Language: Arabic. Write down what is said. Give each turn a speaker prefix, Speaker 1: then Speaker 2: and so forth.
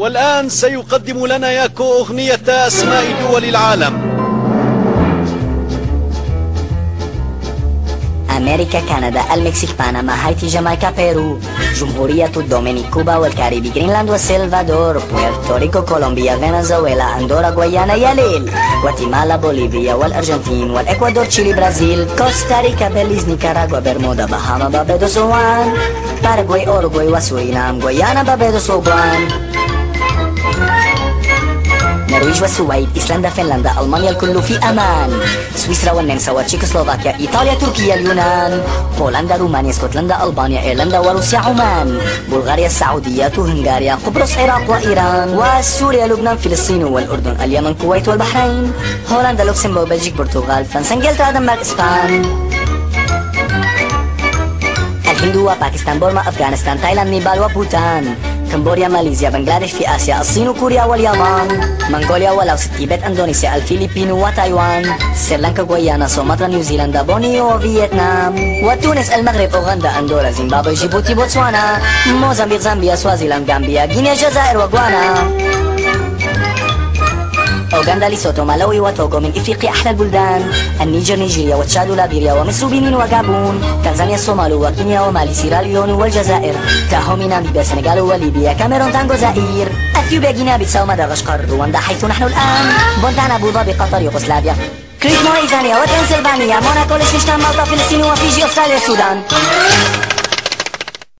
Speaker 1: والآن سيقدم لنا ياكو أغنية أسماء دول العالم.
Speaker 2: أمريكا كندا المكسيك بنما هايتي جامايكا بيرو جمهورية الدومينيك كوبا والكاريبي غرينلاند والسلفادور بويرتوريكو كولومبيا فنزويلا أندورا غويانا ياليل غواتيمالا بوليفيا والأرجنتين والإكوادور تشيلي برازيل كوستاريكا بيليز نيكاراغوا برمودا بهاما باربيدوس وان باراغواي أوروغواي وسورينام غويانا بابيدوس وبوان النرويج والسويد ايسلندا فنلندا ألمانيا الكل في أمان. سويسرا والنمسا وتشيكوسلوفاكيا إيطاليا تركيا اليونان. بولندا رومانيا اسكتلندا ألبانيا إيرلندا وروسيا عمان. بلغاريا السعودية هنغاريا قبرص العراق وإيران. وسوريا لبنان فلسطين والأردن اليمن الكويت والبحرين. هولندا لوكسمبورغ بلجيك برتغال فرنسا إنجلترا دنمارك إسبان. الهند وباكستان بورما افغانستان تايلاند نيبال وبوتان كمبوريا ماليزيا بنغلاديش في آسيا الصين وكوريا واليابان منغوليا ولاوس تيبت اندونيسيا الفلبين وتايوان سريلانكا غويانا سومطرة نيوزيلندا بورنيو وفيتنام وتونس المغرب اوغندا اندورا زيمبابوي جيبوتي بوتسوانا موزامبيق زامبيا سوازيلاند غامبيا غينيا الجزائر وغوانا أوغندا ليسوتو مالاوي وتوغو من إفريقيا أحلى البلدان النيجر نيجيريا وتشاد ولابيريا ومصر بنين وغابون تنزانيا الصومال وكينيا ومالي سيراليون والجزائر تاهو من ناميبيا السنغال وليبيا كاميرون تانغو زائر أثيوبيا غينيا بيساو مدغشقر رواندا حيث نحن الآن بونتانا أبو ظبي قطر يوغوسلافيا كريت مويزانيا وتنسلفانيا موناكو لشنشتان مالطا فلسطين وفيجي أستراليا السودان.